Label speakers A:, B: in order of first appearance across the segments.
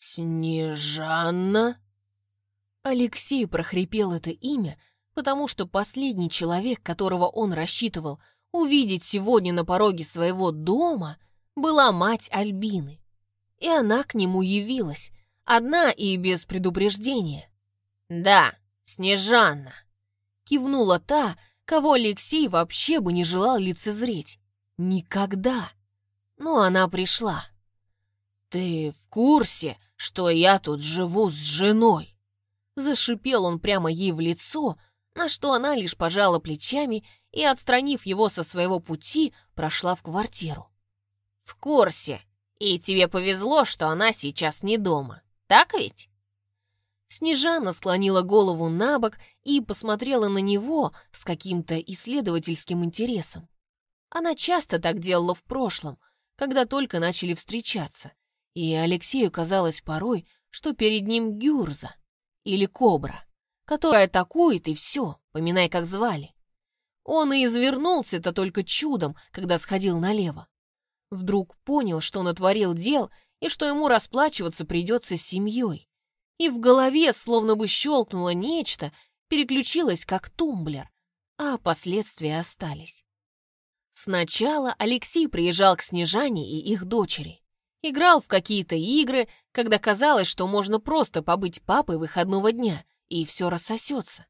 A: «Снежанна?» Алексей прохрипел это имя, потому что последний человек, которого он рассчитывал увидеть сегодня на пороге своего дома, была мать Альбины. И она к нему явилась, одна и без предупреждения. «Да, Снежанна!» Кивнула та, кого Алексей вообще бы не желал лицезреть. Никогда. Но она пришла. «Ты в курсе, что я тут живу с женой?» Зашипел он прямо ей в лицо, на что она лишь пожала плечами и, отстранив его со своего пути, прошла в квартиру. «В курсе. И тебе повезло, что она сейчас не дома. Так ведь?» Снежана склонила голову на бок и посмотрела на него с каким-то исследовательским интересом. Она часто так делала в прошлом, когда только начали встречаться, и Алексею казалось порой, что перед ним Гюрза или Кобра, которая атакует и все, поминай, как звали. Он и извернулся-то только чудом, когда сходил налево. Вдруг понял, что натворил дел и что ему расплачиваться придется с семьей. И в голове словно бы щелкнуло нечто, переключилось как тумблер, а последствия остались. Сначала Алексей приезжал к Снежане и их дочери. Играл в какие-то игры, когда казалось, что можно просто побыть папой выходного дня, и все рассосется.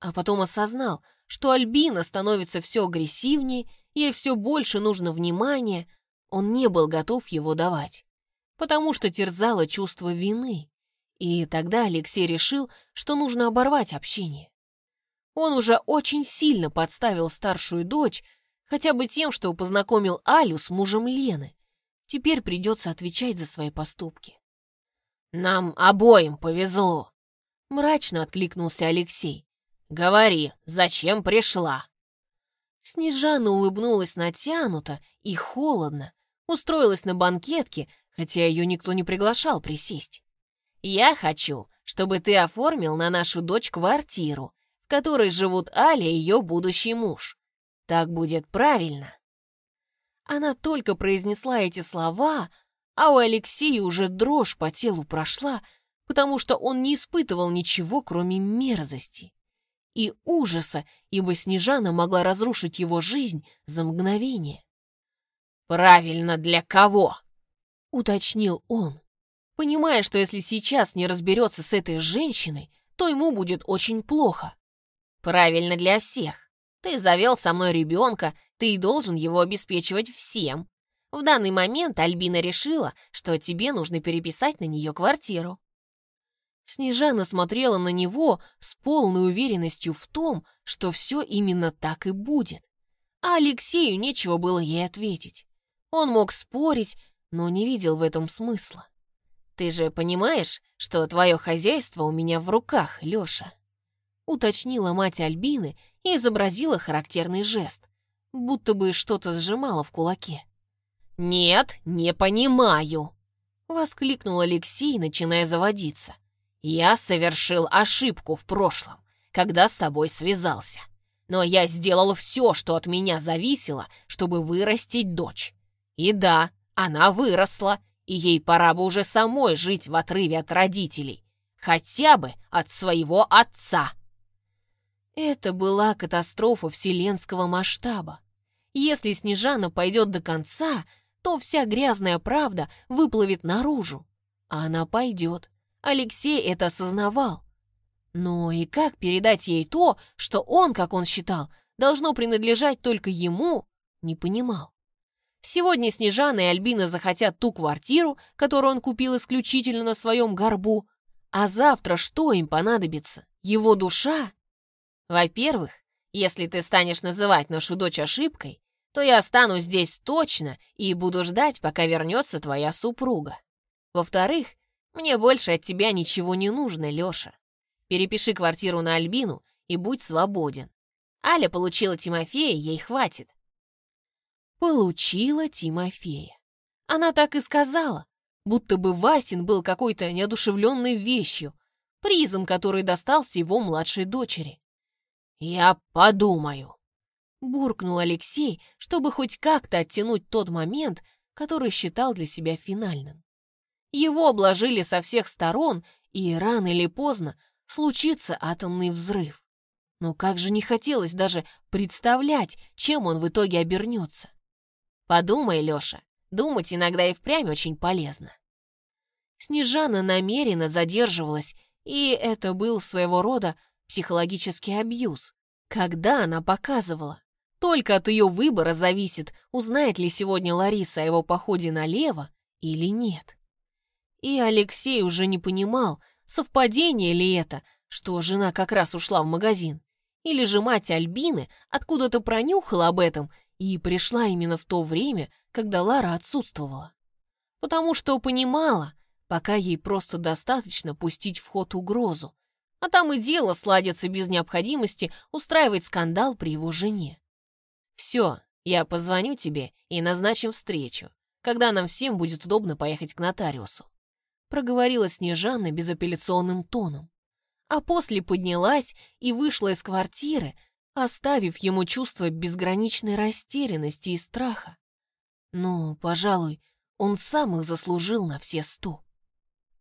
A: А потом осознал, что Альбина становится все агрессивнее, ей все больше нужно внимания, он не был готов его давать, потому что терзало чувство вины. И тогда Алексей решил, что нужно оборвать общение. Он уже очень сильно подставил старшую дочь, хотя бы тем, что познакомил Алю с мужем Лены. Теперь придется отвечать за свои поступки. «Нам обоим повезло», — мрачно откликнулся Алексей. «Говори, зачем пришла?» Снежана улыбнулась натянуто и холодно, устроилась на банкетке, хотя ее никто не приглашал присесть. «Я хочу, чтобы ты оформил на нашу дочь квартиру, в которой живут Аля и ее будущий муж. Так будет правильно». Она только произнесла эти слова, а у Алексея уже дрожь по телу прошла, потому что он не испытывал ничего, кроме мерзости и ужаса, ибо Снежана могла разрушить его жизнь за мгновение. «Правильно для кого?» — уточнил он, понимая, что если сейчас не разберется с этой женщиной, то ему будет очень плохо. «Правильно для всех. Ты завел со мной ребенка, ты должен его обеспечивать всем. В данный момент Альбина решила, что тебе нужно переписать на нее квартиру». Снежана смотрела на него с полной уверенностью в том, что все именно так и будет. А Алексею нечего было ей ответить. Он мог спорить, но не видел в этом смысла. «Ты же понимаешь, что твое хозяйство у меня в руках, Леша?» Уточнила мать Альбины и изобразила характерный жест, будто бы что-то сжимала в кулаке. «Нет, не понимаю!» — воскликнул Алексей, начиная заводиться. «Я совершил ошибку в прошлом, когда с тобой связался. Но я сделал все, что от меня зависело, чтобы вырастить дочь. И да, она выросла, и ей пора бы уже самой жить в отрыве от родителей, хотя бы от своего отца». Это была катастрофа вселенского масштаба. Если Снежана пойдет до конца, то вся грязная правда выплывет наружу. А она пойдет. Алексей это осознавал. Но и как передать ей то, что он, как он считал, должно принадлежать только ему, не понимал. Сегодня Снежана и Альбина захотят ту квартиру, которую он купил исключительно на своем горбу, а завтра что им понадобится? Его душа? Во-первых, если ты станешь называть нашу дочь ошибкой, то я останусь здесь точно и буду ждать, пока вернется твоя супруга. Во-вторых, мне больше от тебя ничего не нужно, Леша. Перепиши квартиру на Альбину и будь свободен. Аля получила Тимофея, ей хватит. Получила Тимофея. Она так и сказала, будто бы Васин был какой-то неодушевленной вещью, призом, который достался его младшей дочери. «Я подумаю», — буркнул Алексей, чтобы хоть как-то оттянуть тот момент, который считал для себя финальным. Его обложили со всех сторон, и рано или поздно случится атомный взрыв. Но как же не хотелось даже представлять, чем он в итоге обернется. Подумай, Леша, думать иногда и впрямь очень полезно. Снежана намеренно задерживалась, и это был своего рода психологический абьюз, когда она показывала. Только от ее выбора зависит, узнает ли сегодня Лариса о его походе налево или нет. И Алексей уже не понимал, совпадение ли это, что жена как раз ушла в магазин, или же мать Альбины откуда-то пронюхала об этом и пришла именно в то время, когда Лара отсутствовала. Потому что понимала, пока ей просто достаточно пустить в ход угрозу, а там и дело сладится без необходимости устраивать скандал при его жене. «Все, я позвоню тебе и назначим встречу, когда нам всем будет удобно поехать к нотариусу», проговорила Снежана безапелляционным тоном, а после поднялась и вышла из квартиры, оставив ему чувство безграничной растерянности и страха. Ну, пожалуй, он сам их заслужил на все сто.